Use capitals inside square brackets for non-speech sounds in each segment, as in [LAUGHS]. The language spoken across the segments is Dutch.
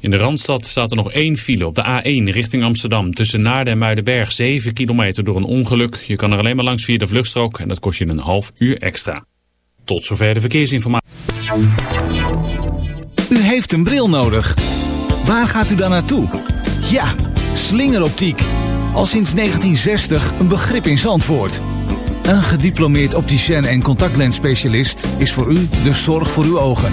In de Randstad staat er nog één file op de A1 richting Amsterdam. Tussen Naarden en Muidenberg 7 kilometer door een ongeluk. Je kan er alleen maar langs via de vluchtstrook en dat kost je een half uur extra. Tot zover de verkeersinformatie. U heeft een bril nodig. Waar gaat u dan naartoe? Ja, slingeroptiek. Al sinds 1960 een begrip in Zandvoort. Een gediplomeerd opticien en contactlensspecialist is voor u de zorg voor uw ogen.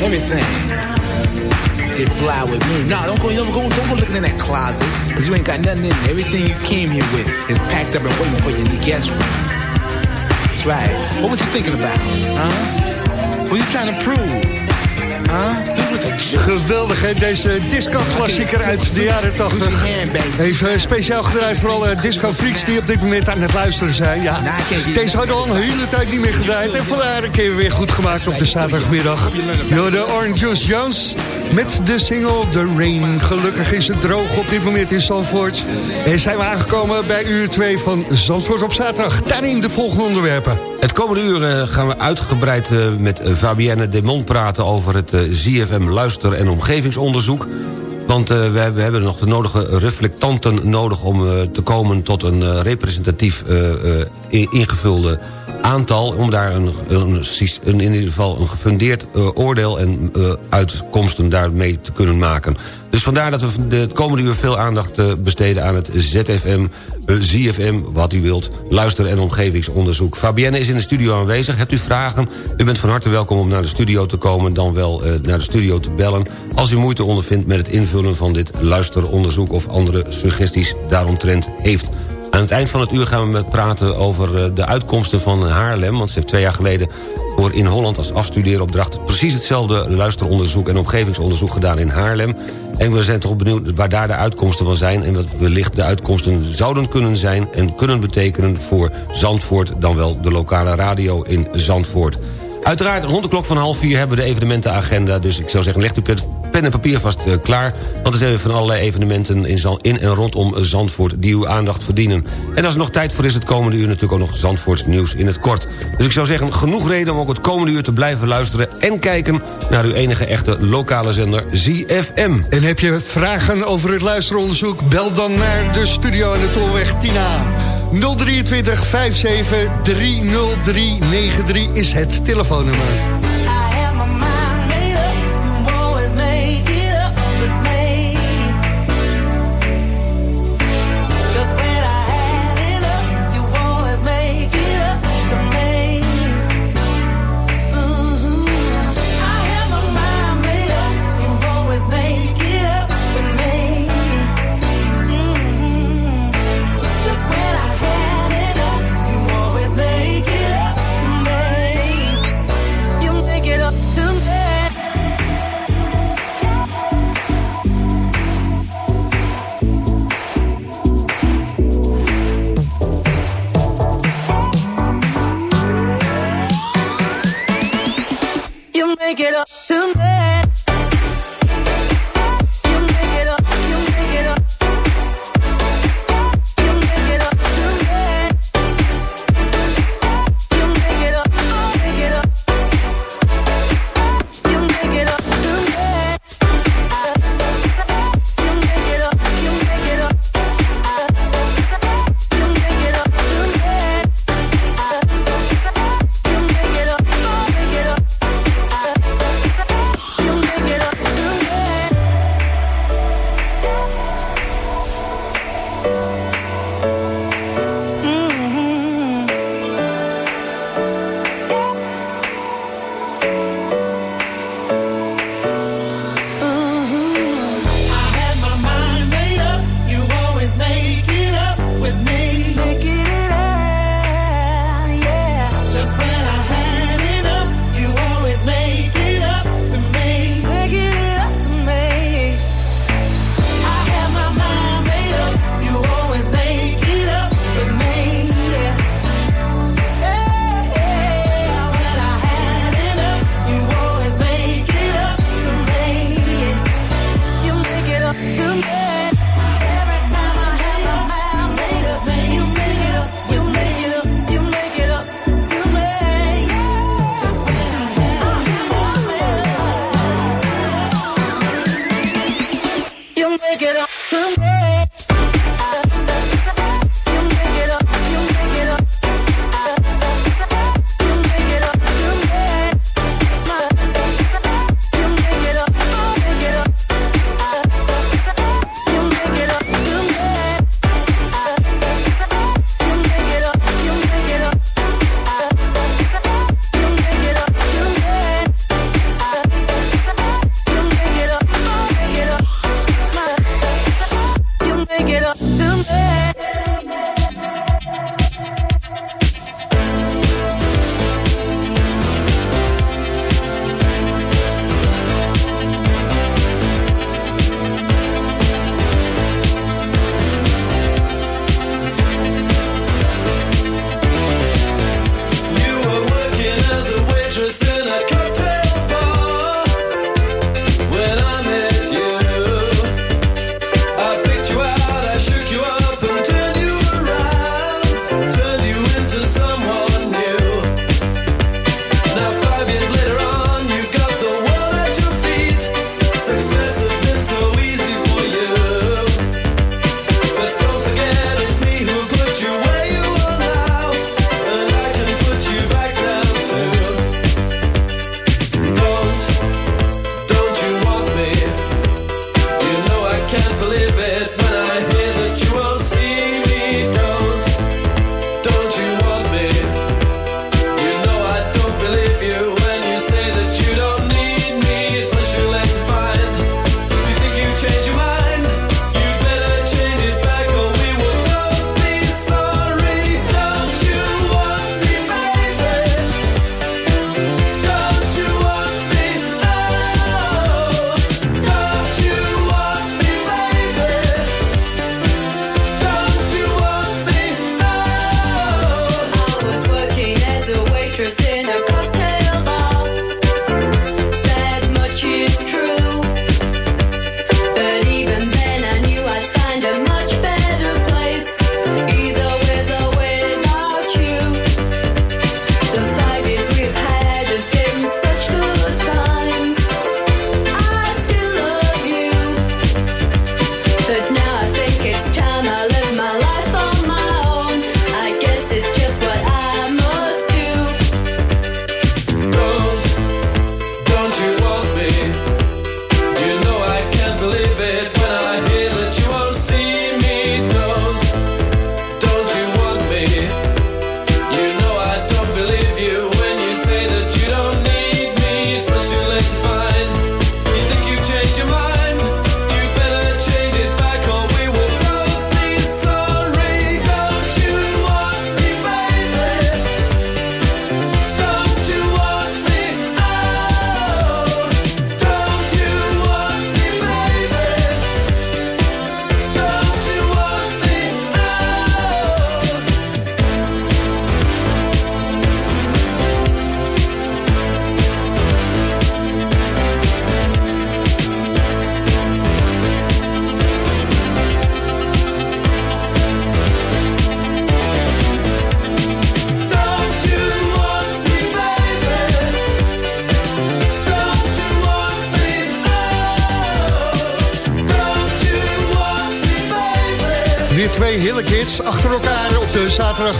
Everything. They fly with me. Nah, don't go, don't go, don't go looking in that closet, cause you ain't got nothing in there. Everything you came here with is packed up and waiting for you in the guest room. That's right. What was you thinking about? Huh? What you trying to prove? Geweldig? Deze disco-klassieker uit de jaren 80. Even speciaal gedraaid voor alle disco-freaks die op dit moment aan het luisteren zijn. Ja, deze hadden al een hele tijd niet meer gedraaid. En vandaar een keer weer goed gemaakt op de zaterdagmiddag. Door de Orange Juice Jones met de single The Rain. Gelukkig is het droog op dit moment in Zandvoort. En zijn we aangekomen bij uur 2 van Zandvoort op zaterdag. Daarin de volgende onderwerpen. Het komende uur eh, gaan we uitgebreid eh, met Fabienne Demont praten over het ZFM luister- en omgevingsonderzoek. Want we, hebben, nog de nodige reflectanten nodig... om te komen tot een representatief ingevulde aantal... om daar een, een, in ieder geval een gefundeerd oordeel... en uitkomsten daarmee te kunnen maken. Dus vandaar dat we de komende uur veel aandacht besteden aan het ZFM, ZFM, wat u wilt, luister- en omgevingsonderzoek. Fabienne is in de studio aanwezig. Hebt u vragen? U bent van harte welkom om naar de studio te komen, dan wel naar de studio te bellen... als u moeite ondervindt met het invullen van dit luisteronderzoek... of andere suggesties daaromtrent heeft. Aan het eind van het uur gaan we praten over de uitkomsten van Haarlem... want ze heeft twee jaar geleden voor In Holland als afstudeeropdracht... precies hetzelfde luisteronderzoek en omgevingsonderzoek gedaan in Haarlem. En we zijn toch benieuwd waar daar de uitkomsten van zijn... en wat wellicht de uitkomsten zouden kunnen zijn... en kunnen betekenen voor Zandvoort... dan wel de lokale radio in Zandvoort. Uiteraard, rond de klok van half vier hebben we de evenementenagenda... dus ik zou zeggen, legt u pen en papier vast uh, klaar... want er zijn van allerlei evenementen in, in en rondom Zandvoort... die uw aandacht verdienen. En als er nog tijd voor is, het komende uur natuurlijk ook nog Zandvoorts nieuws in het kort. Dus ik zou zeggen, genoeg reden om ook het komende uur te blijven luisteren... en kijken naar uw enige echte lokale zender ZFM. En heb je vragen over het luisteronderzoek? Bel dan naar de studio aan de Tolweg Tina. 023 57 30393 is het telefoonnummer.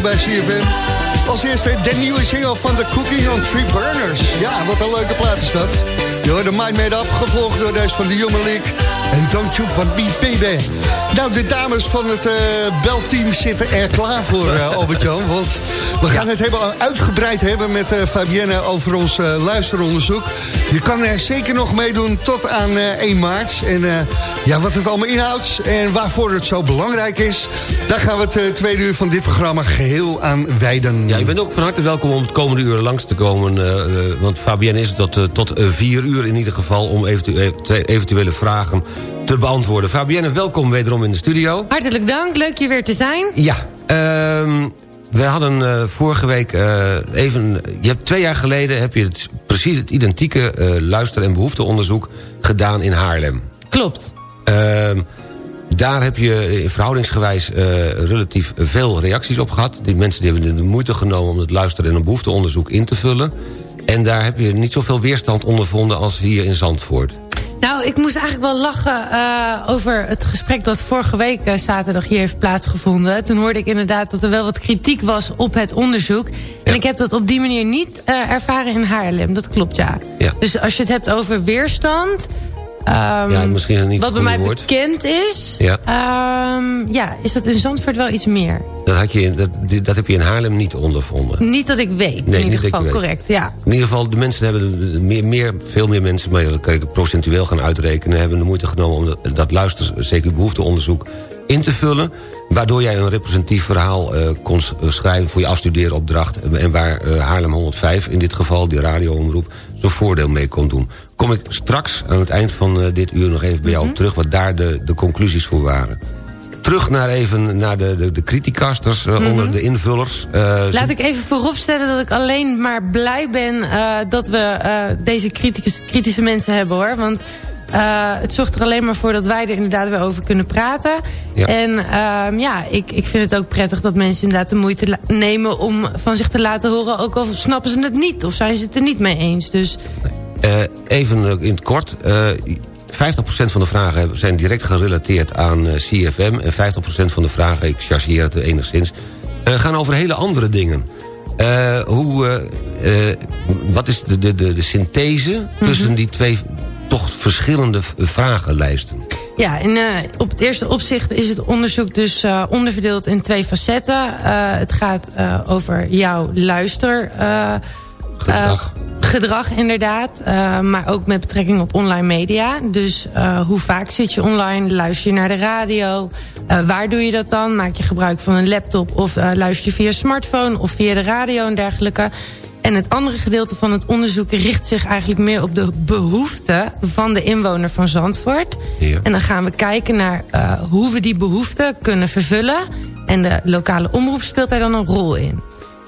Bij CFM. Als eerste de nieuwe single van de Cookie on Three Burners. Ja, wat een leuke plaat is dat. Je hoort de Mind Made Up, gevolgd door deze van de Human League. En Don't You van baby. Nou, de dames van het uh, belteam zitten er klaar voor, uh, [LAUGHS] Albert-Jan. Want we gaan het hebben, uitgebreid hebben met uh, Fabienne over ons luisteronderzoek. Je kan er zeker nog meedoen tot aan 1 maart. En ja, wat het allemaal inhoudt en waarvoor het zo belangrijk is... daar gaan we het tweede uur van dit programma geheel aan wijden. Ja, je bent ook van harte welkom om het komende uur langs te komen. want Fabienne is tot, tot 4 uur in ieder geval... om eventuele vragen te beantwoorden. Fabienne, welkom wederom in de studio. Hartelijk dank, leuk je weer te zijn. Ja, uh, we hadden uh, vorige week uh, even... Je hebt twee jaar geleden heb je het, precies het identieke uh, luister- en behoefteonderzoek gedaan in Haarlem. Klopt. Ehm, daar heb je verhoudingsgewijs relatief veel reacties op gehad. Die mensen die hebben de moeite genomen om het luister- en behoefteonderzoek in te vullen. En daar heb je niet zoveel weerstand ondervonden als hier in Zandvoort. Nou, ik moest eigenlijk wel lachen uh, over het gesprek dat vorige week uh, zaterdag hier heeft plaatsgevonden. Toen hoorde ik inderdaad dat er wel wat kritiek was op het onderzoek. Ja. En ik heb dat op die manier niet uh, ervaren in Haarlem. Dat klopt, ja. ja. Dus als je het hebt over weerstand... Um, ja, misschien niet wat bij mij woord. bekend is, ja. Um, ja, is dat in Zandvoort wel iets meer. Dat, had je, dat, dat heb je in Haarlem niet ondervonden. Niet dat ik weet, nee, in ieder geval, correct. Ja. In ieder geval, de mensen hebben meer, meer, veel meer mensen... maar dat kan ik procentueel gaan uitrekenen... hebben de moeite genomen om dat, dat luister, zeker behoefteonderzoek in te vullen... waardoor jij een representatief verhaal uh, kon schrijven voor je afstudeeropdracht... en waar uh, Haarlem 105, in dit geval, die radioomroep... zijn voordeel mee kon doen. Kom ik straks aan het eind van uh, dit uur nog even bij jou mm -hmm. op terug... wat daar de, de conclusies voor waren. Terug naar even naar de, de, de criticasters uh, mm -hmm. onder de invullers. Uh, Laat ik even vooropstellen dat ik alleen maar blij ben... Uh, dat we deze kritische, kritische mensen hebben, hoor. Want het zorgt er alleen maar voor dat wij er inderdaad weer over kunnen praten. Ja. En uh, ja, ik, ik vind het ook prettig dat mensen inderdaad de moeite nemen... om van zich te laten horen, ook al snappen ze het niet... of zijn ze het er niet mee eens. Dus... Uh, even in het kort. Uh, 50% van de vragen zijn direct gerelateerd aan CFM... en 50% van de vragen, ik chargeer het enigszins... gaan over hele andere dingen. hoe, wat is de, de, de, de synthese mm -hmm. tussen die twee toch verschillende vragenlijsten? Ja, uh, op het eerste opzicht is het onderzoek dus onderverdeeld in twee facetten. Het gaat over jouw luister... Gedrag. Gedrag inderdaad, maar ook met betrekking op online media. Dus hoe vaak zit je online, luister je naar de radio... waar doe je dat dan? Maak je gebruik van een laptop of luister je via smartphone... of via de radio en dergelijke... En het andere gedeelte van het onderzoek richt zich eigenlijk meer op de behoeften van de inwoner van Zandvoort. Ja. En dan gaan we kijken naar hoe we die behoeften kunnen vervullen. En de lokale omroep speelt daar dan een rol in.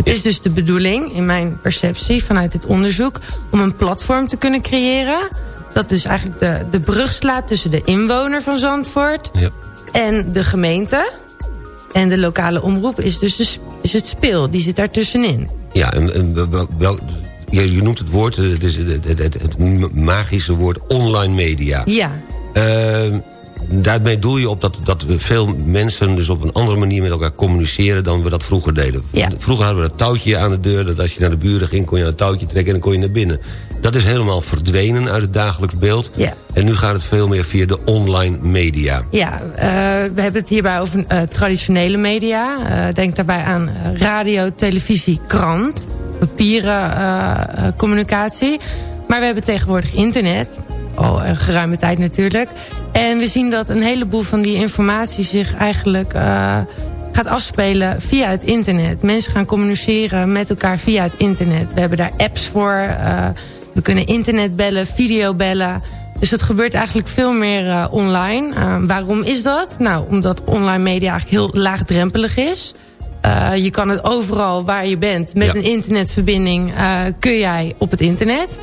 Het is dus de bedoeling, in mijn perceptie vanuit dit onderzoek... om een platform te kunnen creëren... dat dus eigenlijk de, de brug slaat tussen de inwoner van Zandvoort... Ja. en de gemeente. En de lokale omroep is dus de, is het speel, die zit daar tussenin. Ja, en, en wel, je, je, noemt het woord, het, is het, het, het, magische woord online media. Ja. Uh, daarmee doel je op dat, dat we veel mensen dus op een andere manier met elkaar communiceren dan we dat vroeger deden. Ja. Vroeger hadden we dat touwtje aan de deur, dat als je naar de buren ging kon je aan het touwtje trekken en dan kon je naar binnen. Dat is helemaal verdwenen uit het dagelijks beeld. Ja. En nu gaat het veel meer via de online media. Ja, uh, we hebben het hierbij over uh, traditionele media. Uh, denk daarbij aan radio, televisie, krant, papieren communicatie. Maar we hebben tegenwoordig internet, al een geruime tijd natuurlijk. En we zien dat een heleboel van die informatie zich eigenlijk gaat afspelen via het internet. Mensen gaan communiceren met elkaar via het internet. We hebben daar apps voor... We kunnen internet bellen, video bellen. Dus het gebeurt eigenlijk veel meer uh, online. Uh, waarom is dat? Nou, omdat online media eigenlijk heel laagdrempelig is. Je kan het overal waar je bent met Ja. een internetverbinding... kun jij op het internet.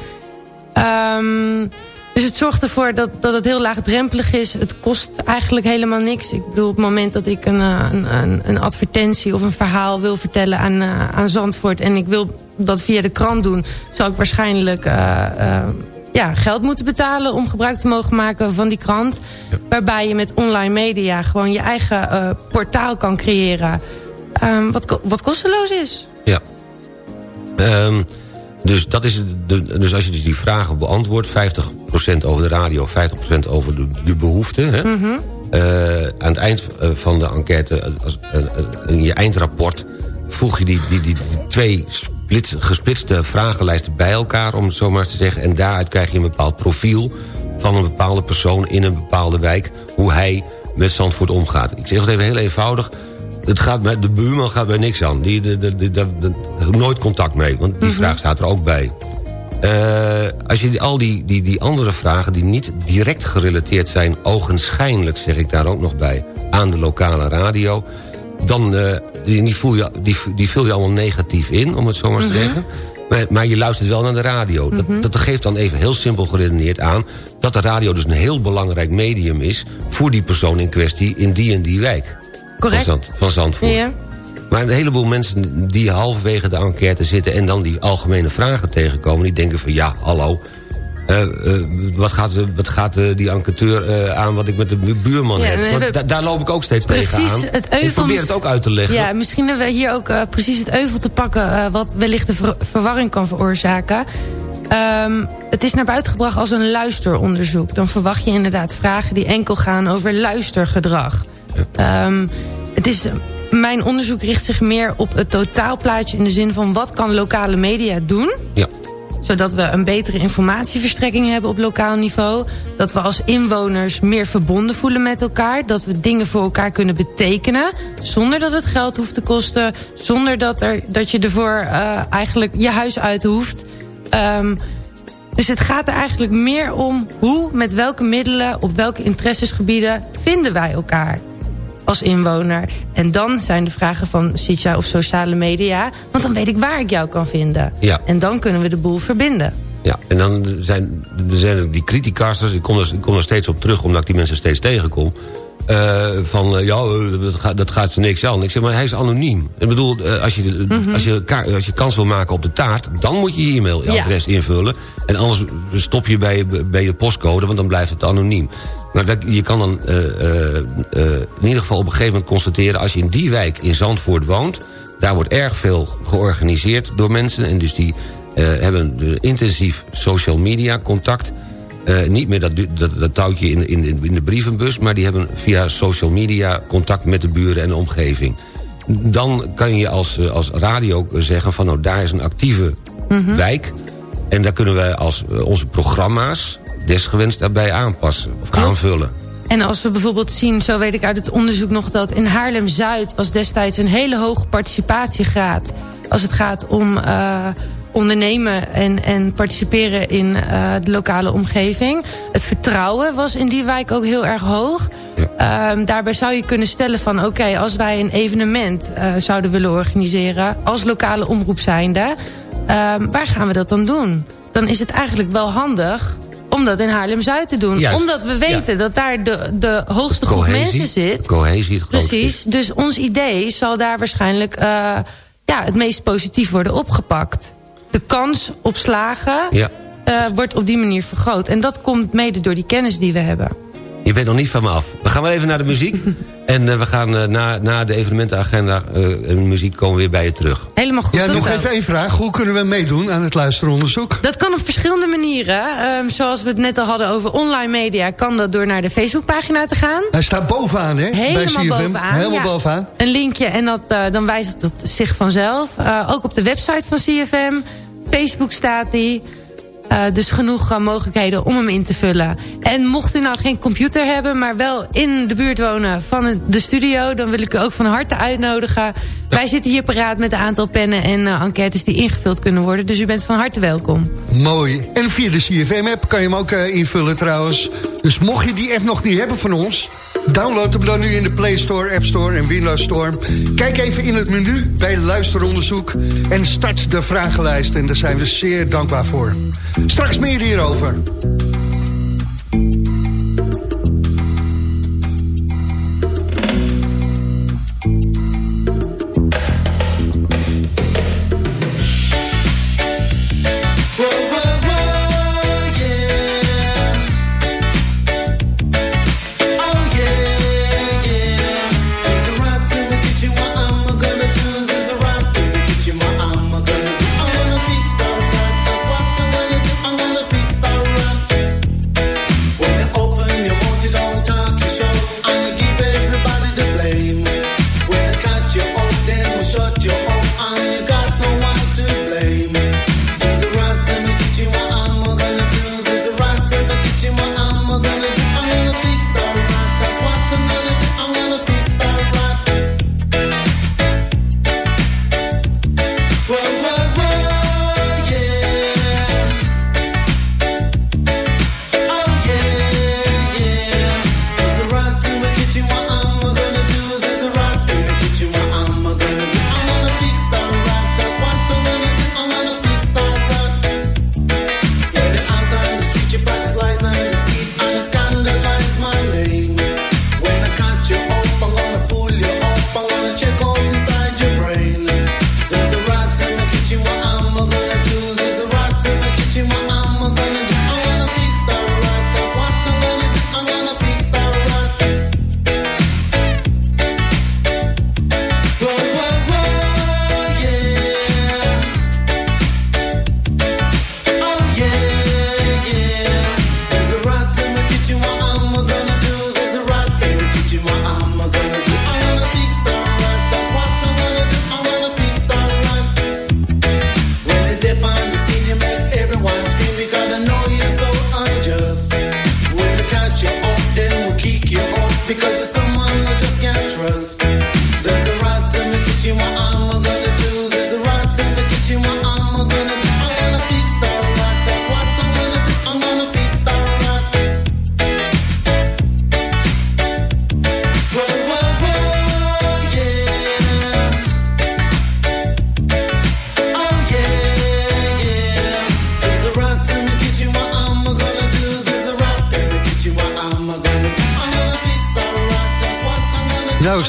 Um, dus het zorgt ervoor dat, dat het heel laagdrempelig is. Het kost eigenlijk helemaal niks. Ik bedoel, op het moment dat ik een, een, een, een advertentie of een verhaal wil vertellen aan, uh, aan Zandvoort... en ik wil dat via de krant doen, zal ik waarschijnlijk uh, uh, ja, geld moeten betalen... om gebruik te mogen maken van die krant. Ja. Waarbij je met online media gewoon je eigen portaal kan creëren... Um, wat, wat kosteloos is. Ja. Um, dus, dat is de, dus als je dus die vragen beantwoordt... 50% over de radio, 50% over de, de behoeften... Hè? Mm -hmm. uh, aan het eind van de enquête, als, uh, in je eindrapport... voeg je die, die, die, die twee splits, gesplitste vragenlijsten bij elkaar... om het zo maar eens te zeggen. En daaruit krijg je een bepaald profiel van een bepaalde persoon... in een bepaalde wijk, hoe hij met Zandvoort omgaat. Ik zeg het even heel eenvoudig het gaat bij, de buurman gaat bij niks aan. Die, de, de, de, de, nooit contact mee, want die mm -hmm. vraag staat er ook bij. Uh, als je die, al die, die, die andere vragen die niet direct gerelateerd zijn... ogenschijnlijk, zeg ik daar ook nog bij, aan de lokale radio... dan uh, die, die, voel je, die, die vul je allemaal negatief in, om het zo maar mm -hmm. te zeggen. Maar, maar, je luistert wel naar de radio. Mm -hmm. dat, dat geeft dan even heel simpel geredeneerd aan... dat de radio dus een heel belangrijk medium is... voor die persoon in kwestie in die en die wijk. Correct. Van, Zand, van Zandvoort. Ja. Maar een heleboel mensen die halverwege de enquête zitten... en dan die algemene vragen tegenkomen... die denken van ja, hallo, wat gaat, wat gaat die enquêteur aan wat ik met de buurman heb? daar loop ik ook steeds tegen aan. Het ik probeer het ook uit te leggen. Ja, misschien hebben we hier ook precies het euvel te pakken... wat wellicht de verwarring kan veroorzaken. Um, het is naar buiten gebracht als een luisteronderzoek. Dan verwacht je inderdaad vragen die enkel gaan over luistergedrag. Um, het is, mijn onderzoek richt zich meer op het totaalplaatje... in de zin van wat kan lokale media doen... Ja zodat we een betere informatieverstrekking hebben op lokaal niveau. Dat we als inwoners meer verbonden voelen met elkaar. Dat we dingen voor elkaar kunnen betekenen. Zonder dat het geld hoeft te kosten. Zonder dat, er, dat je ervoor uh, eigenlijk je huis uit hoeft. Um, dus het gaat er eigenlijk meer om hoe, met welke middelen, op welke interessesgebieden vinden wij elkaar als inwoner. En dan zijn de vragen van zit jij op sociale media? Want dan weet ik waar ik jou kan vinden. Ja. En dan kunnen we de boel verbinden. Ja, en dan zijn, er zijn die criticasters, ik kom, er, ik kom er steeds op terug... omdat ik die mensen steeds tegenkom... Uh, van, uh, ja, eh, dat gaat, dat gaat ze niks aan. Ik zeg, maar hij is anoniem. Ik bedoel, als, je, mm -hmm. als, je, als je kans wil maken op de taart... dan moet je je e-mailadres ja. invullen. En anders stop je bij, bij je postcode, want dan blijft het anoniem. Maar dat, je kan dan in ieder geval op een gegeven moment constateren... als je in die wijk in Zandvoort woont... daar wordt erg veel georganiseerd door mensen... en dus die hebben intensief social media contact... Uh, niet meer dat, dat, dat touwtje in, in, in, de brievenbus... maar die hebben via social media contact met de buren en de omgeving. Dan kan je als, eh, als radio zeggen van nou daar is een actieve mm -hmm. wijk... en daar kunnen wij als uh, onze programma's desgewenst daarbij aanpassen of Klopt. aanvullen. En als we bijvoorbeeld zien, zo weet ik uit het onderzoek nog... dat in Haarlem-Zuid was destijds een hele hoge participatiegraad... als het gaat om... Uh, ondernemen en, en participeren in uh, de lokale omgeving. Het vertrouwen was in die wijk ook heel erg hoog. Ja. Um, daarbij zou je kunnen stellen van... oké, als wij een evenement uh, zouden willen organiseren... als lokale omroep zijnde... Um, waar gaan we dat dan doen? Dan is het eigenlijk wel handig om dat in Haarlem-Zuid te doen. Juist. Omdat we weten ja. dat daar de, de hoogste groep mensen zit. Cohesie het Precies, dus ons idee zal daar waarschijnlijk... Uh, ja, het meest positief worden opgepakt de kans op slagen ja. uh, wordt op die manier vergroot. En dat komt mede door die kennis die we hebben. Je bent nog niet van me af. We gaan wel even naar de muziek. [LAUGHS] en uh, we gaan uh, na, na de evenementenagenda en muziek komen we weer bij je terug. Helemaal goed. Ja, nog zo. even één vraag. Hoe kunnen we meedoen aan het luisteronderzoek? Dat kan op verschillende manieren. Um, zoals we het net al hadden over online media... kan dat door naar de Facebookpagina te gaan. Hij staat bovenaan, hè? Helemaal bij CFM. bovenaan. Helemaal ja. bovenaan. Een linkje en dat, dan wijzigt het zich vanzelf. ook op de website van CFM... Facebook staat hij. Uh, dus genoeg uh, mogelijkheden om hem in te vullen. En mocht u nou geen computer hebben... maar wel in de buurt wonen van de studio... dan wil ik u ook van harte uitnodigen. Ja. Wij zitten hier paraat met een aantal pennen en uh, enquêtes... die ingevuld kunnen worden. Dus u bent van harte welkom. Mooi. En via de CFM-app kan je hem ook invullen trouwens. Dus mocht je die app nog niet hebben van ons... Download hem dan nu in de Play Store, App Store en Windows Store. Kijk even in het menu bij luisteronderzoek en start de vragenlijst. En daar zijn we zeer dankbaar voor. Straks meer hierover.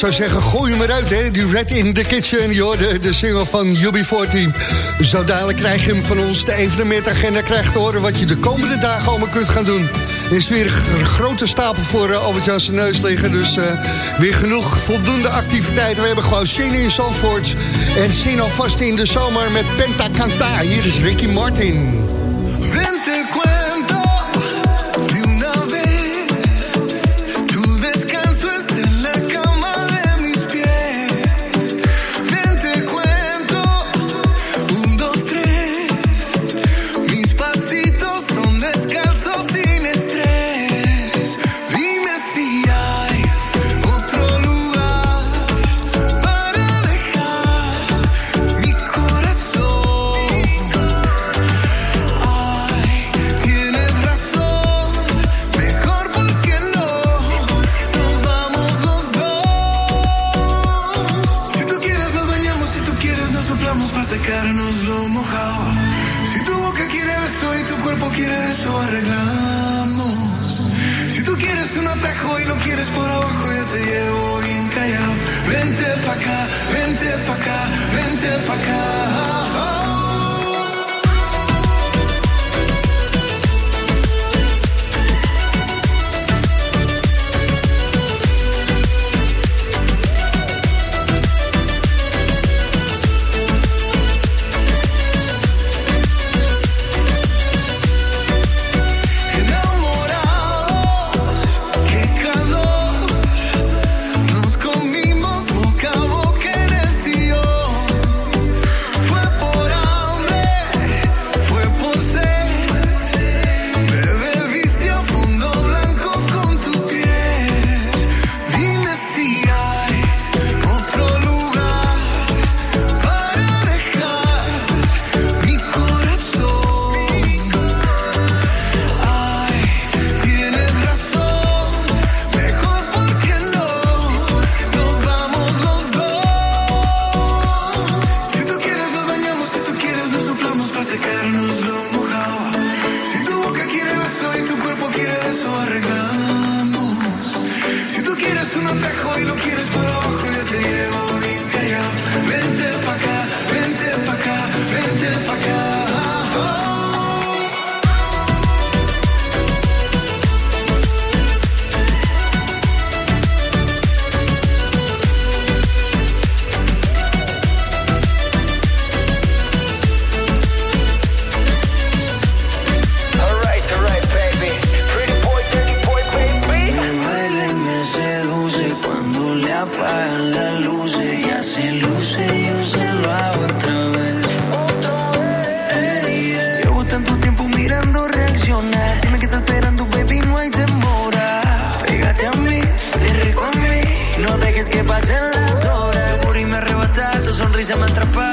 Zou zeggen, gooi hem eruit, hè. Die Red in the Kitchen, joh, de, de single van UB40. Zo dadelijk krijg je hem van ons, de evenementagenda krijgt te horen... wat je de komende dagen allemaal kunt gaan doen. Er is weer een grote stapel voor uh, Albert Jan neus liggen. Dus uh, weer genoeg voldoende activiteiten. We hebben gewoon zin in Zandvoort. En zin alvast in de zomer met Penta Canta. Hier is Ricky Martin.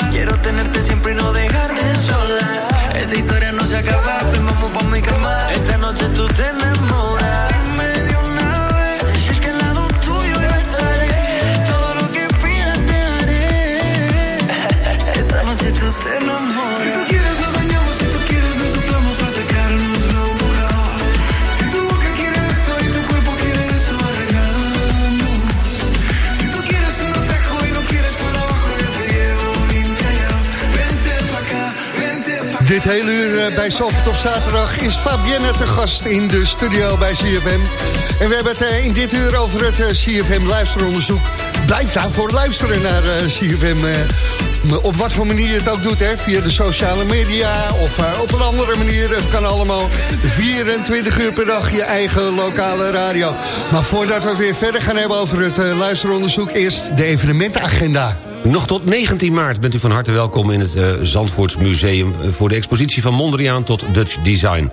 Quiero tenerte siempre y no dejarte sola. Esta historia no se acaba, ven vamos pa' mi cama. Esta noche tú tenemos Zandvoort op zaterdag is Fabienne te gast in de studio bij CFM. En we hebben het eh, in dit uur over het eh, CFM luisteronderzoek. Blijf daarvoor luisteren naar eh, CFM. Op wat voor manier je het ook doet, hè? via de sociale media of op een andere manier. Het kan allemaal 24 uur per dag je eigen lokale radio. Maar voordat we weer verder gaan hebben over het luisteronderzoek... eerst de evenementenagenda. Nog tot 19 maart bent u van harte welkom in het uh, Zandvoortsmuseum... voor de expositie van Mondriaan tot Dutch Design.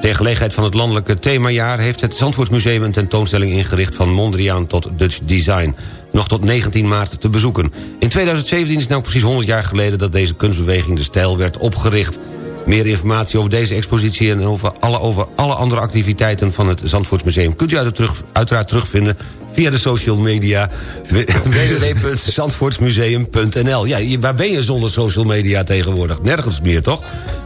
Ter gelegenheid van het landelijke themajaar... heeft het Zandvoortsmuseum een tentoonstelling ingericht... van Mondriaan tot Dutch Design. Nog tot 19 maart te bezoeken. In 2017 is het nou precies 100 jaar geleden... dat deze kunstbeweging De Stijl werd opgericht. Meer informatie over deze expositie en over alle, over alle andere activiteiten van het Zandvoortsmuseum... kunt u uiteraard terugvinden via de social media [LAUGHS] www.zandvoortsmuseum.nl. Ja, waar ben je zonder social media tegenwoordig? Nergens meer, toch?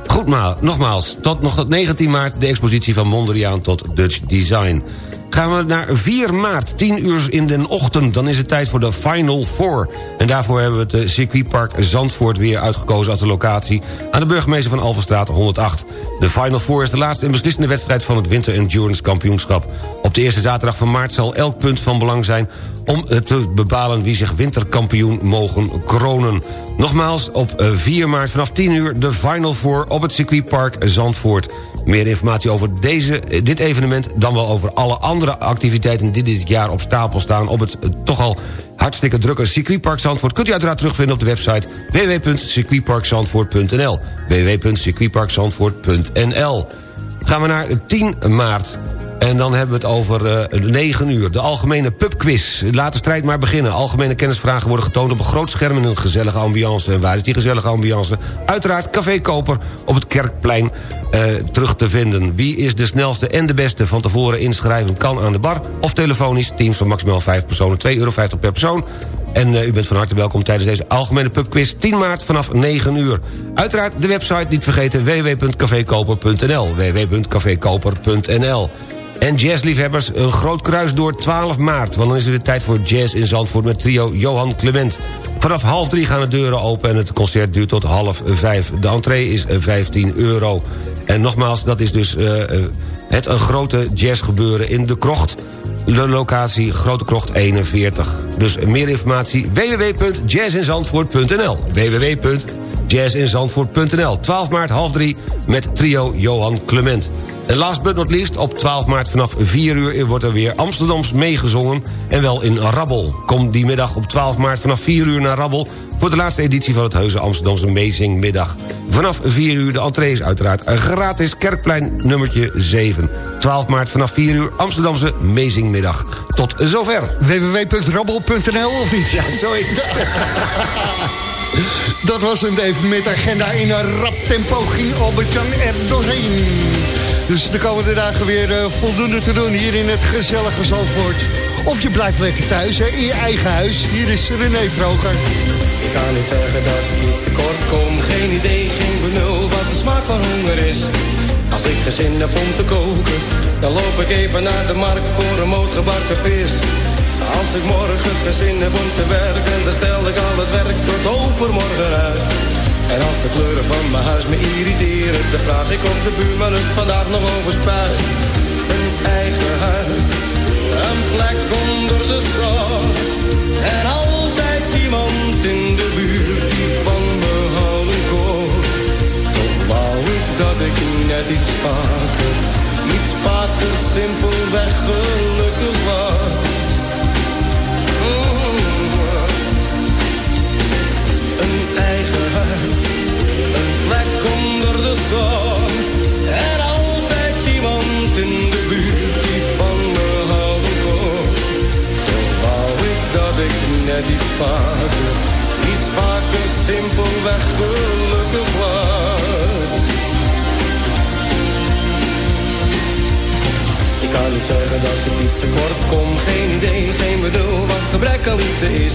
Goed, maar nogmaals, tot nog tot 19 maart de expositie van Mondriaan tot Dutch Design. Gaan we naar 4 maart, 10 uur in de ochtend. Dan is het tijd voor de Final Four. En daarvoor hebben we het circuitpark Zandvoort weer uitgekozen als de locatie... aan de burgemeester van Alverstraat 108. De Final Four is de laatste en beslissende wedstrijd van het Winter Endurance Kampioenschap. Op de eerste zaterdag van maart zal elk punt van belang zijn... om te bepalen wie zich winterkampioen mogen kronen. Nogmaals, op 4 maart vanaf 10 uur de Final Four op het circuitpark Zandvoort. Meer informatie over deze, dit evenement... dan wel over alle andere activiteiten die dit jaar op stapel staan... op het eh, toch al hartstikke drukke circuitpark Zandvoort... kunt u uiteraard terugvinden op de website www.circuitparkzandvoort.nl www.circuitparkzandvoort.nl Gaan we naar 10 maart. En dan hebben we het over uh, 9 uur. De algemene pubquiz. Laat de strijd maar beginnen. Algemene kennisvragen worden getoond op een groot scherm... in een gezellige ambiance. En waar is die gezellige ambiance? Uiteraard Café Koper op het Kerkplein uh, terug te vinden. Wie is de snelste en de beste? Van tevoren inschrijven kan aan de bar of telefonisch. Teams van maximaal 5 personen, 2,50 euro per persoon. En uh, u bent van harte welkom tijdens deze algemene pubquiz 10 maart vanaf 9 uur. Uiteraard de website niet vergeten www.cafekoper.nl www.cafekoper.nl en jazzliefhebbers, een groot kruis door 12 maart... want dan is het weer tijd voor jazz in Zandvoort met trio Johan Clement. Vanaf half drie gaan de deuren open en het concert duurt tot half vijf. De entree is 15 euro. En nogmaals, dat is dus uh, het een grote jazzgebeuren in de krocht. De locatie Grote Krocht 41. Dus meer informatie www.jazzinzandvoort.nl www.jazzinzandvoort.nl 12 maart half drie met trio Johan Clement. En last but not least, op 12 maart vanaf 4 uur wordt er weer Amsterdams meegezongen. En wel in Rabbel. Kom die middag op 12 maart vanaf 4 uur naar Rabbel... voor de laatste editie van het Heuse Amsterdamse Meezingmiddag. Vanaf 4 uur de entree is uiteraard gratis Kerkplein nummertje 7. 12 maart vanaf 4 uur Amsterdamse Meezingmiddag. Tot zover. www.rabbel.nl of iets? Ja, zoiets. [LAUGHS] Dat was hem even met agenda in een rap tempo ging Albert-Jan er doorheen. Dus de komende dagen weer uh, voldoende te doen hier in het gezellige Zandvoort. Of je blijft lekker thuis, hè, in je eigen huis. Hier is René Vroger. Ik kan niet zeggen dat ik iets tekort kom. Geen idee, geen benul wat de smaak van honger is. Als ik gezin heb om te koken, dan loop ik even naar de markt voor een moot gebakken vis. Als ik morgen gezin heb om te werken, dan stel ik al het werk tot overmorgen uit. En als de kleuren van mijn huis me irriteren, dan vraag ik of de buurman het vandaag nog over spuit. Een eigen huis, een plek onder de zon. En altijd iemand in de buurt die van me houden kon. Toch wou ik dat ik net iets vaker, iets vaker simpelweg gelukkig was. Zon. En altijd iemand in de buurt die van me houden kon. Toch wou ik dat ik net iets vaker, iets vaker simpelweg gelukkig was. Ik kan niet zeggen dat ik iets tekort kom, geen idee, geen bedoel wat gebrek aan liefde is.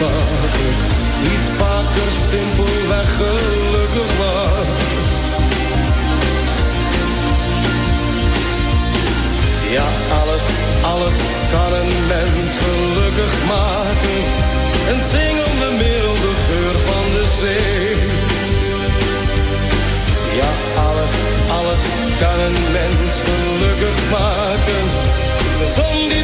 vaker, iets vaker simpelweg gelukkig was. Ja, alles, alles kan een mens gelukkig maken. En zing om de milde geur van de zee. Ja, alles, alles kan een mens gelukkig maken. De zon die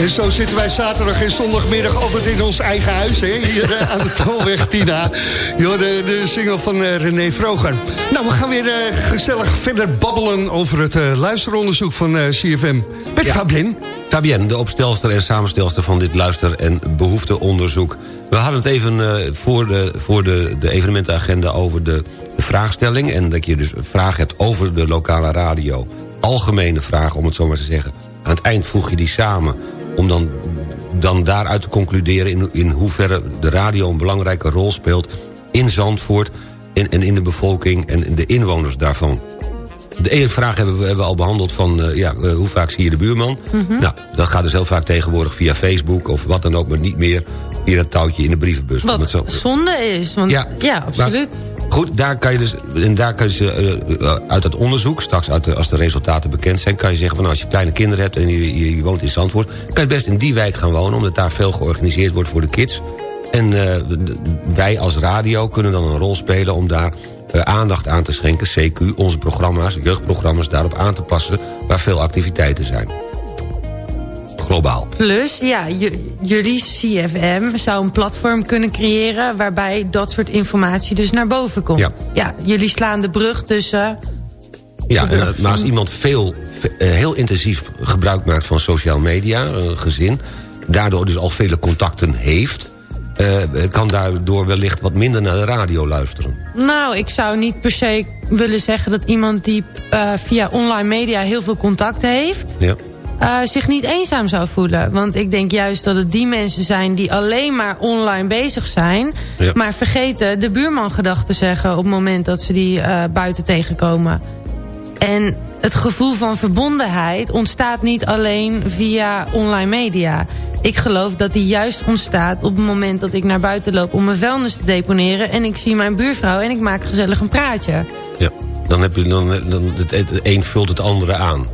En zo zitten wij zaterdag en zondagmiddag altijd in ons eigen huis. Hè? Hier eh, aan de Tolweg, Tina. Jo, de, de single van uh, René Vroger. Nou, we gaan weer uh, gezellig verder babbelen over het uh, luisteronderzoek van CFM. Met ja. Fabienne. Fabienne, de opstelster en samenstelster van dit luister- en behoefteonderzoek. We hadden het even voor, de, voor de, de evenementenagenda over de, de vraagstelling... en dat je dus een vraag hebt over de lokale radio. Algemene vraag, om het zo maar te zeggen. Aan het eind voeg je die samen om dan, dan daaruit te concluderen... In, in hoeverre de radio een belangrijke rol speelt in Zandvoort... en, en in de bevolking en de inwoners daarvan. De ene vraag hebben we, hebben we al behandeld van... Uh, ja, uh, hoe vaak zie je de buurman? Mm -hmm. Nou, dat gaat dus heel vaak tegenwoordig via Facebook... of wat dan ook, maar niet meer via dat touwtje in de brievenbus. Wat het zo... zonde is, want ja, ja absoluut. Maar, goed, daar kan je dus, en daar kan je uh, uit het onderzoek... straks uit de, als de resultaten bekend zijn... kan je zeggen van nou, als je kleine kinderen hebt... en je, je, je woont in Zandvoort... kan je best in die wijk gaan wonen... omdat daar veel georganiseerd wordt voor de kids... En uh, wij als radio kunnen dan een rol spelen om daar aandacht aan te schenken. CQ, onze programma's, jeugdprogramma's daarop aan te passen... waar veel activiteiten zijn. Globaal. Plus, ja, jullie CFM zou een platform kunnen creëren... waarbij dat soort informatie dus naar boven komt. Ja, ja jullie slaan de brug tussen... Ja, uh, maar als iemand veel, heel intensief gebruik maakt van social media, een gezin... daardoor dus al vele contacten heeft uh, kan daardoor wellicht wat minder naar de radio luisteren? Nou, ik zou niet per se willen zeggen dat iemand die uh, via online media heel veel contact heeft... Ja. Uh, zich niet eenzaam zou voelen. Want ik denk juist dat het die mensen zijn die alleen maar online bezig zijn... Ja. maar vergeten de buurman gedachten te zeggen... op het moment dat ze die buiten tegenkomen. En het gevoel van verbondenheid ontstaat niet alleen via online media. Ik geloof dat die juist ontstaat op het moment dat ik naar buiten loop... om mijn vuilnis te deponeren en ik zie mijn buurvrouw... en ik maak gezellig een praatje. Ja, dan heb je dan, dan het een vult het andere aan.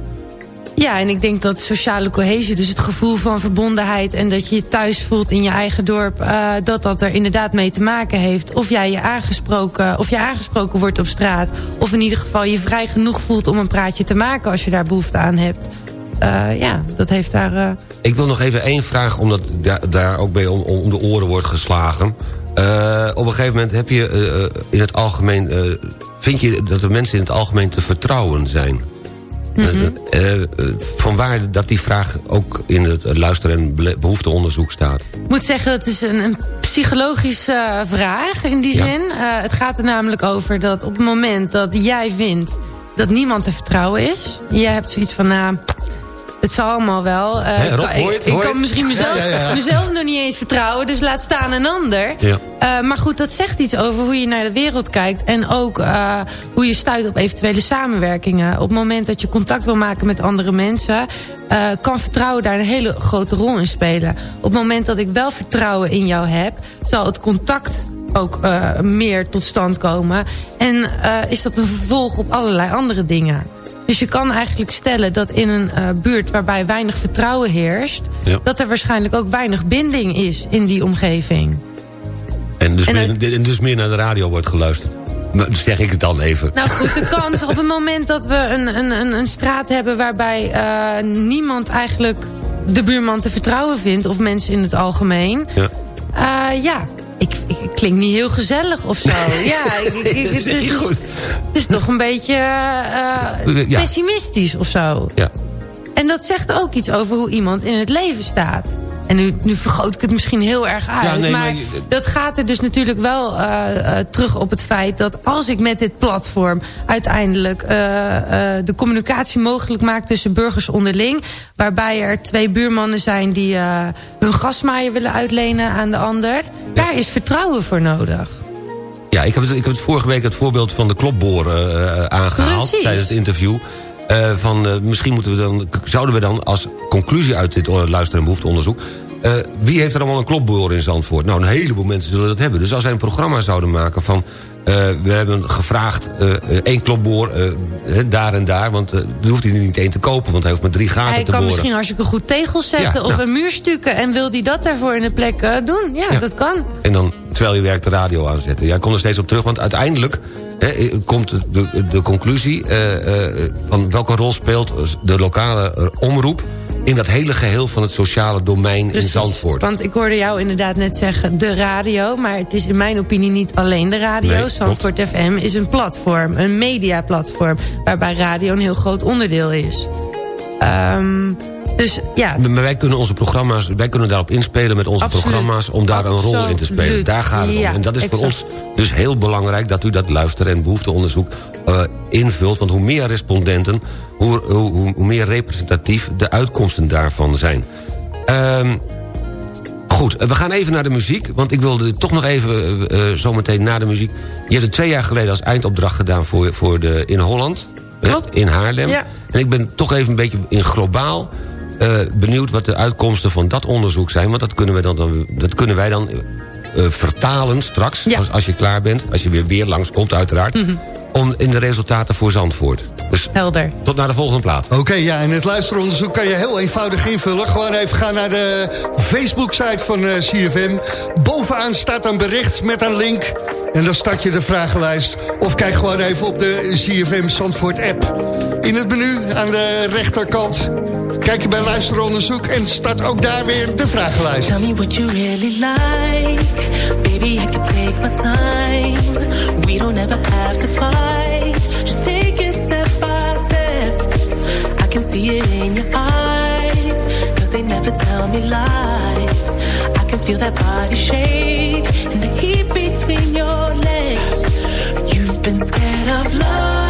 Ja, en ik denk dat sociale cohesie, dus het gevoel van verbondenheid... en dat je je thuis voelt in je eigen dorp... Uh, dat dat er inderdaad mee te maken heeft. Of jij je aangesproken, of je aangesproken wordt op straat... of in ieder geval je vrij genoeg voelt om een praatje te maken... als je daar behoefte aan hebt. Uh, ja, dat heeft daar... Uh... Ik wil nog even één vraag, omdat da daar ook bij om, om, de oren wordt geslagen. Op een gegeven moment heb je in het algemeen... vind je dat de mensen in het algemeen te vertrouwen zijn? Mm -hmm. vanwaar dat die vraag ook in het luister- en behoefteonderzoek staat? Ik moet zeggen, het is een, een psychologische vraag in die ja. zin. het gaat er namelijk over dat op het moment dat jij vindt dat niemand te vertrouwen is. Jij hebt zoiets van, nou, het zal allemaal wel. Uh, He, Rob, ik, het, ik kan misschien mezelf, ja, ja, ja. mezelf nog niet eens vertrouwen. Dus laat staan een ander. Uh, maar goed, dat zegt iets over hoe je naar de wereld kijkt. En ook uh, hoe je stuit op eventuele samenwerkingen. Op het moment dat je contact wil maken met andere mensen... kan vertrouwen daar een hele grote rol in spelen. Op het moment dat ik wel vertrouwen in jou heb... zal het contact ook meer tot stand komen. En is dat een vervolg op allerlei andere dingen. Dus je kan eigenlijk stellen dat in een uh, buurt waarbij weinig vertrouwen heerst... Ja. dat er waarschijnlijk ook weinig binding is in die omgeving. En dus, en meer, en dus meer naar de radio wordt geluisterd? zeg ik het dan even. Nou goed, de kans op het moment dat we een, een, een straat hebben... waarbij uh, niemand eigenlijk de buurman te vertrouwen vindt... of mensen in het algemeen... Ja, uh, ja ik, ik, ik klink niet heel gezellig of zo. [LAUGHS] ja, ik, ik, het, is, goed. het is toch een beetje uh, ja. pessimistisch of zo. Ja. En dat zegt ook iets over hoe iemand in het leven staat. En nu, nu vergroot ik het misschien heel erg uit. Ja, nee, maar, maar, dat gaat er dus natuurlijk wel uh, uh, terug op het feit... dat als ik met dit platform uiteindelijk uh, de communicatie mogelijk maak... tussen burgers onderling... waarbij er twee buurmannen zijn die hun gasmaaier willen uitlenen aan de ander... Ja. daar is vertrouwen voor nodig. Ja, ik heb, het, ik heb het vorige week het voorbeeld van de klopboren aangehaald... Precies. tijdens het interview... Uh, van uh, misschien moeten we dan, zouden we dan als conclusie uit dit luister- en behoefteonderzoek... Wie heeft er allemaal een klopboor in Zandvoort? Nou, een heleboel mensen zullen dat hebben. Dus als zij een programma zouden maken van... Uh, we hebben gevraagd uh, één klopboor daar en daar... want je hoeft hij niet één te kopen... want hij hoeft maar drie gaten te boren. Hij kan misschien hartstikke goed tegels zetten... Ja, of nou. een muurstukken... en wil hij dat daarvoor in de plek doen? Ja, Ja. dat kan. En dan, terwijl je werkt, de radio aanzetten. Ja, ik kom er steeds op terug, want uiteindelijk... hè, komt de, de, conclusie eh, eh, van welke rol speelt de lokale eh, omroep... in dat hele geheel van het sociale domein in Zandvoort. Want ik hoorde jou inderdaad net zeggen de radio... maar het is in mijn opinie niet alleen de radio. Nee, Zandvoort FM is een platform, een mediaplatform... waarbij radio een heel groot onderdeel is. Ehm, dus ja, Maar wij kunnen onze programma's, wij kunnen daarop inspelen met onze Absoluut. programma's om daar een rol in te spelen. Daar gaat het om. En dat is voor ons dus heel belangrijk dat u dat luisteren en behoefteonderzoek eh, invult. Want hoe meer respondenten, hoe, hoe, hoe, hoe meer representatief de uitkomsten daarvan zijn. Ehm Goed, eh, we gaan even naar de muziek. Want ik wilde toch nog even eh, eh, zometeen na de muziek... Je hebt het twee jaar geleden als eindopdracht gedaan voor, voor de, in Holland. Klopt. in Haarlem. Ja. En ik ben toch even een beetje in globaal eh, benieuwd... wat de uitkomsten van dat onderzoek zijn. Want dat kunnen, we dan, dat kunnen wij dan eh, vertalen straks. Ja. Als, als je klaar bent. Als je weer, weer langskomt uiteraard. Om in de resultaten voor Zandvoort. Dus helder. tot naar de volgende plaat. Oké, ja, en het luisteronderzoek kan je heel eenvoudig invullen. Gewoon even gaan naar de Facebook-site van eh, CFM. Bovenaan staat een bericht met een link. En dan start je de vragenlijst. Of kijk gewoon even op de CFM Zandvoort app. In het menu aan de rechterkant kijk je bij luisteronderzoek... en start ook daar weer de vragenlijst. Tell me what you really like. Baby, I can take my time. We don't ever have to fight. Just take it step by step. I can see it in your eyes. Cause they never tell me lies. I can feel that body shake. And the heat between your legs. You've been scared of love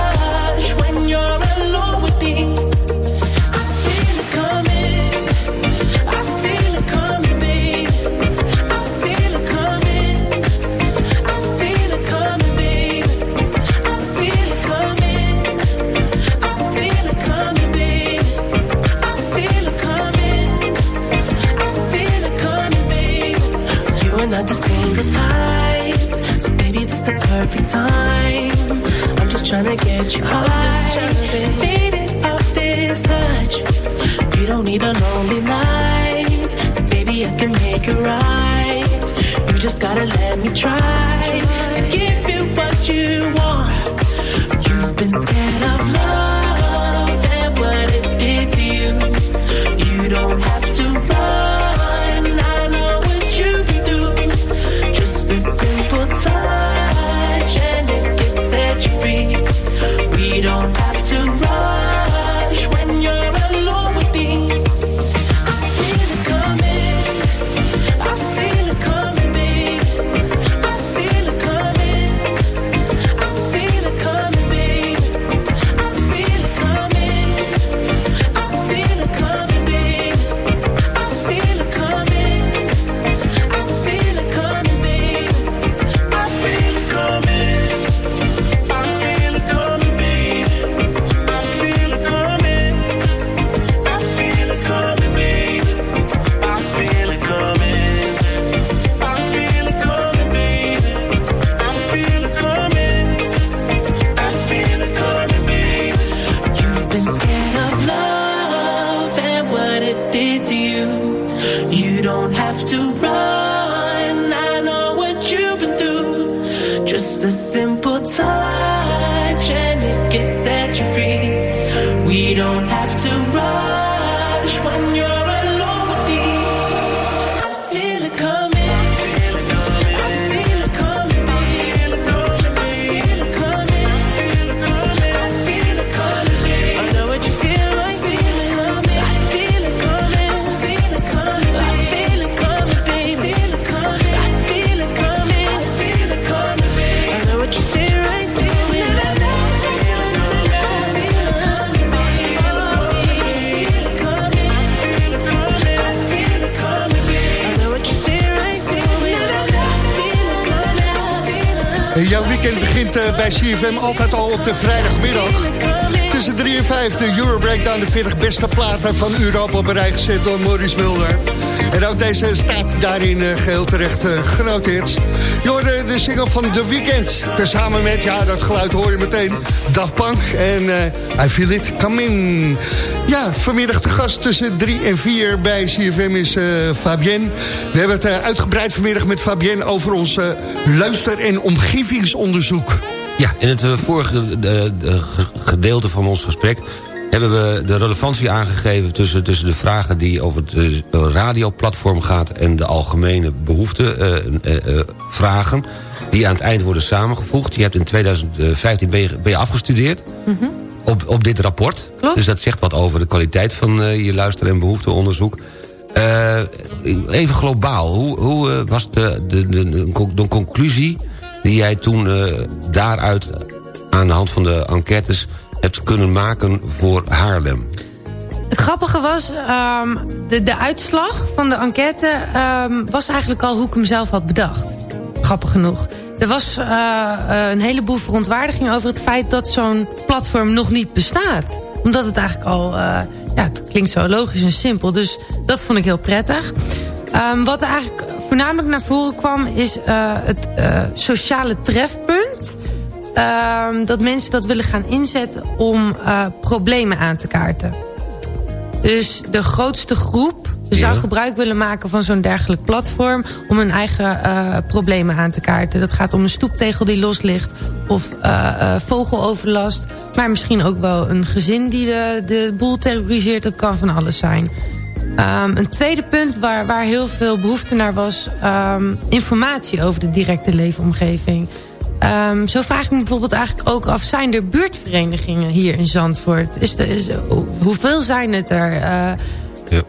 trying to get you high, faded off this touch. You don't need a lonely night, so baby, I can make it right. You just gotta let me try to give you what you want. Jouw weekend begint uh, bij CFM altijd al op de vrijdagmiddag. Tussen 3 en 5 de Euro Breakdown, de 40 beste platen van Europa rij gezet door Maurice Mulder. En ook deze staat daarin uh, geheel terecht uh, genoteerd. Je hoorde de single van The Weekend. Tezamen met, ja dat geluid hoor je meteen, Daft Punk en uh, I Feel It Come Ja, vanmiddag de gast tussen 3 en 4 bij CFM is Fabienne. We hebben het uitgebreid vanmiddag met Fabienne over ons luister- en omgevingsonderzoek. Ja, in het vorige gedeelte van ons gesprek hebben we de relevantie aangegeven tussen, tussen de vragen die over het uh, radioplatform gaat en de algemene behoeftevragen. Uh, die aan het eind worden samengevoegd. Je hebt in 2015 ben je, ben je afgestudeerd mm -hmm. op, op dit rapport. Klopt. Dus dat zegt wat over de kwaliteit van je luister- en behoefteonderzoek. even globaal, hoe, hoe was de, de, de, de, conclusie die jij toen daaruit aan de hand van de enquêtes hebt kunnen maken voor Haarlem? Het grappige was, um, de, de uitslag van de enquête um, was eigenlijk al hoe ik hem zelf had bedacht. Grappig genoeg. Er was uh, een heleboel verontwaardiging over het feit dat zo'n platform nog niet bestaat. Omdat het eigenlijk al, ja, het klinkt zo logisch en simpel. Dus dat vond ik heel prettig. Um, wat er eigenlijk voornamelijk naar voren kwam is uh, het sociale trefpunt uh, dat mensen dat willen gaan inzetten om uh, problemen aan te kaarten. Dus de grootste groep zou gebruik willen maken van zo'n dergelijk platform... om hun eigen problemen aan te kaarten. Dat gaat om een stoeptegel die los ligt of vogeloverlast... maar misschien ook wel een gezin die de, de boel terroriseert. Dat kan van alles zijn. Um, een tweede punt waar, waar heel veel behoefte naar was... Um, informatie over de directe leefomgeving... Um, zo vraag ik me bijvoorbeeld eigenlijk ook af... zijn er buurtverenigingen hier in Zandvoort? Is er, is, hoeveel zijn het er? Uh, ja.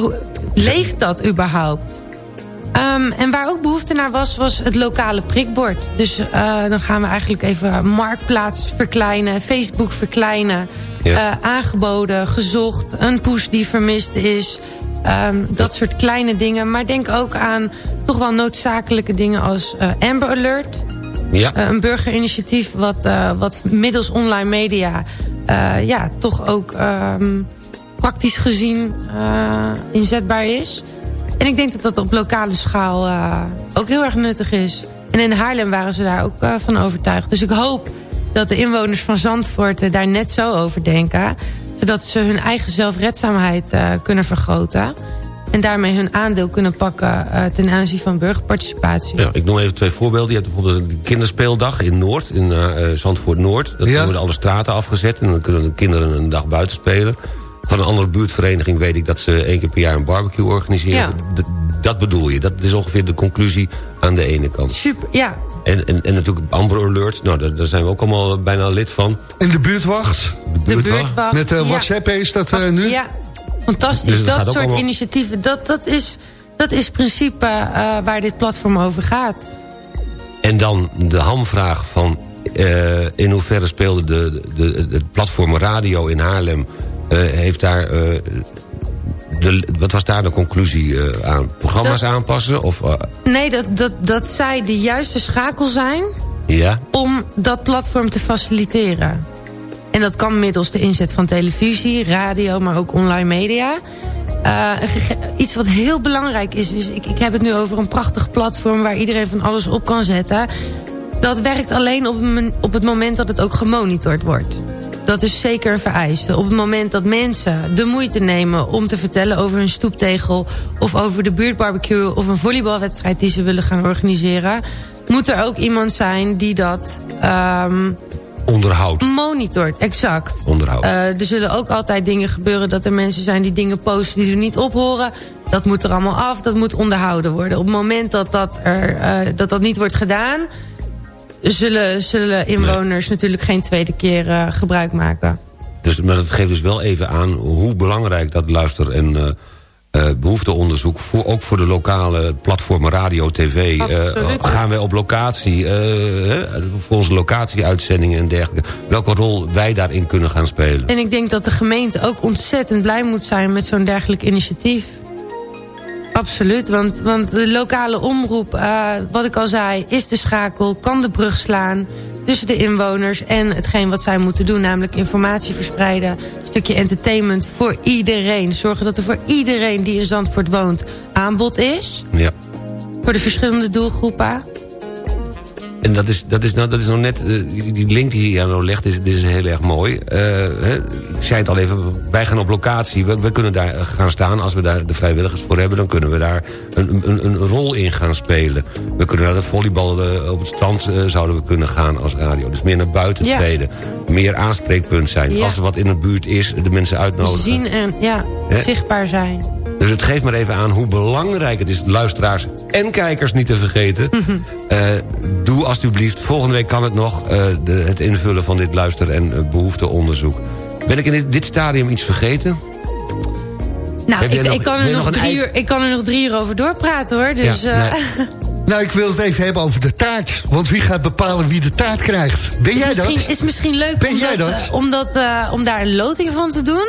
hoe, leeft dat überhaupt? Um, en waar ook behoefte naar was, was het lokale prikbord. Dus uh, dan gaan we eigenlijk even Marktplaats verkleinen... Facebook verkleinen, ja. uh, aangeboden, gezocht... een poes die vermist is... Um, dat soort kleine dingen. Maar denk ook aan toch wel noodzakelijke dingen als Amber Alert... Ja. Uh, een burgerinitiatief wat, wat middels online media... Ja, toch ook um, praktisch gezien inzetbaar is. En ik denk dat dat op lokale schaal ook heel erg nuttig is. En in Haarlem waren ze daar ook van overtuigd. Dus ik hoop dat de inwoners van Zandvoort daar net zo over denken... zodat ze hun eigen zelfredzaamheid kunnen vergroten... En daarmee hun aandeel kunnen pakken uh, ten aanzien van burgerparticipatie. Ja, ik noem even twee voorbeelden. Je hebt bijvoorbeeld een kinderspeeldag in Noord, in uh, Zandvoort Noord. Dan ja. worden alle straten afgezet en dan kunnen de kinderen een dag buiten spelen. Van een andere buurtvereniging weet ik dat ze één keer per jaar een barbecue organiseren. Ja. Dat bedoel je, dat is ongeveer de conclusie aan de ene kant. Super, ja. En, en, en natuurlijk Amber Alert, nou, daar, daar, zijn we ook allemaal bijna lid van. En de buurtwacht? De buurtwacht. De buurtwacht. Met uh, WhatsApp ja. is dat uh, nu? Ja, Fantastisch, dus dat, soort allemaal... initiatieven, dat, dat, is, dat is principe uh, waar dit platform over gaat. En dan de hamvraag van uh, in hoeverre speelde de, de, de, het platform Radio in Haarlem... Uh, heeft daar... De, wat was daar de conclusie aan? Programma's dat, aanpassen? Of, Nee, dat, dat, dat zij de juiste schakel zijn... Ja? om dat platform te faciliteren. En dat kan middels de inzet van televisie, radio, maar ook online media. Uh, iets wat heel belangrijk is, is ik, ik heb het nu over een prachtig platform... waar iedereen van alles op kan zetten. Dat werkt alleen op, op het moment dat het ook gemonitord wordt. Dat is zeker een vereiste. Op het moment dat mensen de moeite nemen om te vertellen over hun stoeptegel... of over de buurtbarbecue of een volleybalwedstrijd die ze willen gaan organiseren... moet er ook iemand zijn die dat... Um, Onderhoud. Monitort, exact. Onderhoud. Uh, er zullen ook altijd dingen gebeuren dat er mensen zijn die dingen posten die er niet op horen. Dat moet er allemaal af, dat moet onderhouden worden. Op het moment dat dat, er, uh, dat, dat niet wordt gedaan... zullen, zullen inwoners nee. natuurlijk geen tweede keer uh, gebruik maken. Dus, maar dat geeft dus wel even aan hoe belangrijk dat luister- en uh, behoefteonderzoek, voor, ook voor de lokale platformen radio, tv. Gaan wij op locatie, voor onze locatieuitzendingen en dergelijke. Welke rol wij daarin kunnen gaan spelen. En ik denk dat de gemeente ook ontzettend blij moet zijn met zo'n dergelijk initiatief. Absoluut, want, want de lokale omroep, uh, wat ik al zei, is de schakel, kan de brug slaan tussen de inwoners en hetgeen wat zij moeten doen. Namelijk informatie verspreiden, een stukje entertainment voor iedereen. Zorgen dat er voor iedereen die in Zandvoort woont aanbod is. Ja. Voor de verschillende doelgroepen. En dat is, dat is, nou, dat is nou net, uh, die link die je nou legt, is, is heel erg mooi. Uh, hè, ik zei het al even, wij gaan op locatie. We, we, kunnen daar gaan staan. Als we daar de vrijwilligers voor hebben, dan kunnen we daar een, een, een rol in gaan spelen. We kunnen naar de volleybal uh, op het strand zouden we kunnen gaan als radio. Dus meer naar buiten ja. treden. Meer aanspreekpunt zijn. Ja. Als er wat in de buurt is, de mensen uitnodigen. Zien en ja, hè? zichtbaar zijn. Dus het geeft maar even aan hoe belangrijk het is... luisteraars en kijkers niet te vergeten. Mm -hmm. uh, doe alsjeblieft, volgende week kan het nog... Uh, de, het invullen van dit luister- en uh, behoefteonderzoek. Ben ik in dit, dit stadium iets vergeten? Nou, ik, nog, ik, kan er nog, nog drie uur, ik kan er nog drie uur over doorpraten, hoor. Dus, ja, nee. [LAUGHS] Nou, ik wil het even hebben over de taart. Want wie gaat bepalen wie de taart krijgt? Ben is jij dat? Is misschien leuk ben om, jij dat, dat? Om, dat, om daar een loting van te doen.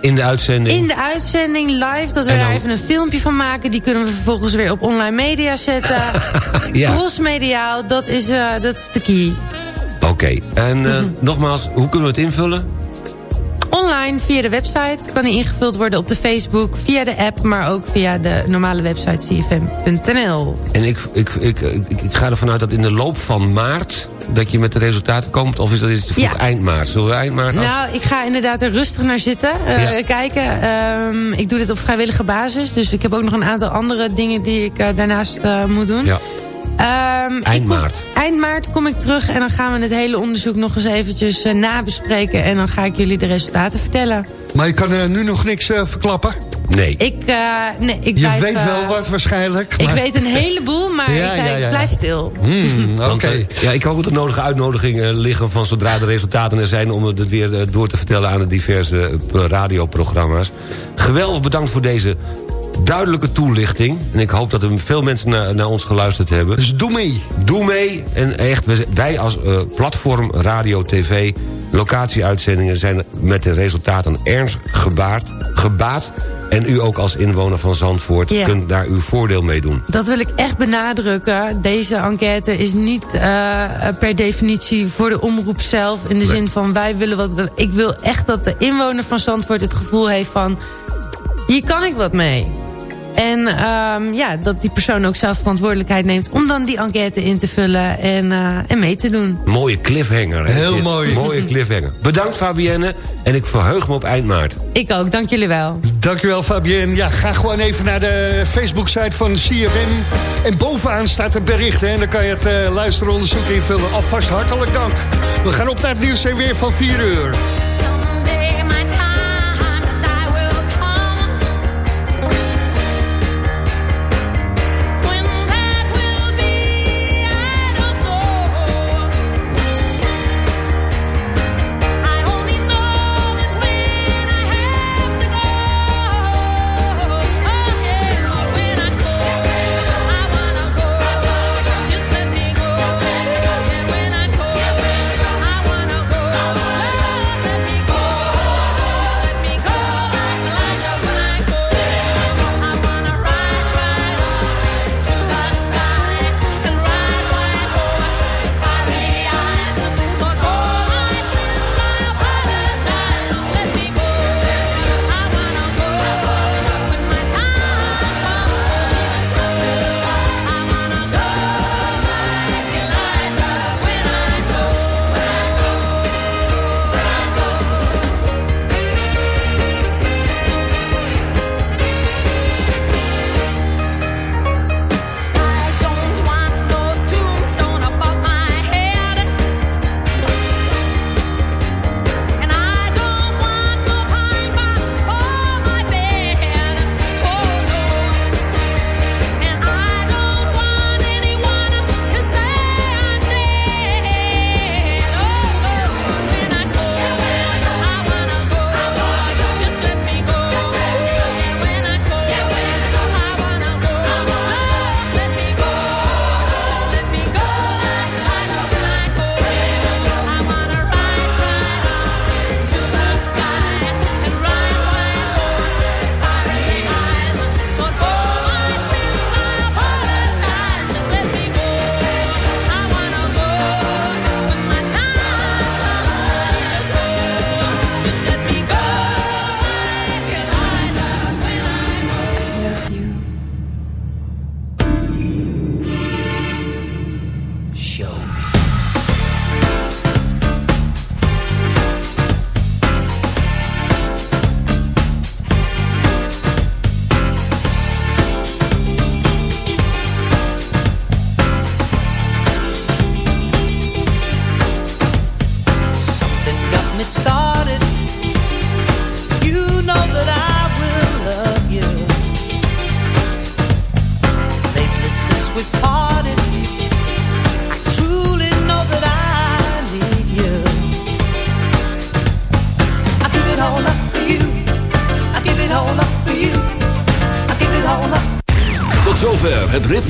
In de uitzending? In de uitzending, live. Dat we daar even een filmpje van maken. Die kunnen we vervolgens weer op online media zetten. [LAUGHS] ja. Crossmediaal, dat is, uh, dat is de key. Oké, okay. en uh, [LAUGHS] nogmaals, hoe kunnen we het invullen? Online, via de website. Kan die ingevuld worden op de Facebook, via de app... maar ook via de normale website cfm.nl. En ik, ik, ik, ik, ik ga ervan uit dat in de loop van maart... dat je met de resultaten komt? Of is dat iets Ja. eind maart? Zullen we eind maart af? Nou, ik ga inderdaad er rustig naar zitten. eh, Ja. Kijken. Ehm, ik doe dit op vrijwillige basis. Dus ik heb ook nog een aantal andere dingen die ik eh, daarnaast eh, moet doen. Ja. Ehm, ik Eind kom- maart. eind maart kom ik terug en dan gaan we het hele onderzoek nog eens eventjes eh, nabespreken. En dan ga ik jullie de resultaten vertellen. Maar je kan eh, nu nog niks eh, verklappen. Nee. Ik, eh, nee, ik Je blijf, weet wel wat waarschijnlijk. Ik weet een heleboel, maar [LAUGHS] Ja, ik, ja, ik ja. blijf stil. Hmm, Oké. Ja, ik heb ook de nodige uitnodigingen liggen van zodra de resultaten er zijn... om het weer door te vertellen aan de diverse radioprogramma's. Geweldig bedankt voor deze duidelijke toelichting. En ik hoop dat er veel mensen naar, naar ons geluisterd hebben. Dus doe mee. Doe mee. En echt, wij als eh, platform Radio TV... locatieuitzendingen zijn met de resultaten ernstig gebaard, gebaat. En u ook als inwoner van Zandvoort kunt daar uw voordeel mee doen. Dat wil ik echt benadrukken. Deze enquête is niet eh, per definitie voor de omroep zelf. In de Nee. zin van wij willen wat... Ik wil echt dat de inwoner van Zandvoort het gevoel heeft van... hier kan ik wat mee. En ehm, ja, dat die persoon ook zelf verantwoordelijkheid neemt... om dan die enquête in te vullen en, eh, en mee te doen. Mooie cliffhanger. hè, Heel mooi. Mooie [LAUGHS] cliffhanger. Bedankt Fabienne. En ik verheug me op eind maart. Ik ook, dank jullie wel. Dankjewel Fabienne. Ja, ga gewoon even naar de Facebook-site van CFM. En bovenaan staat een bericht. Hè, en dan kan je het uh, luisteronderzoek invullen. Alvast hartelijk dank. We gaan op naar het nieuws en weer van 4 uur.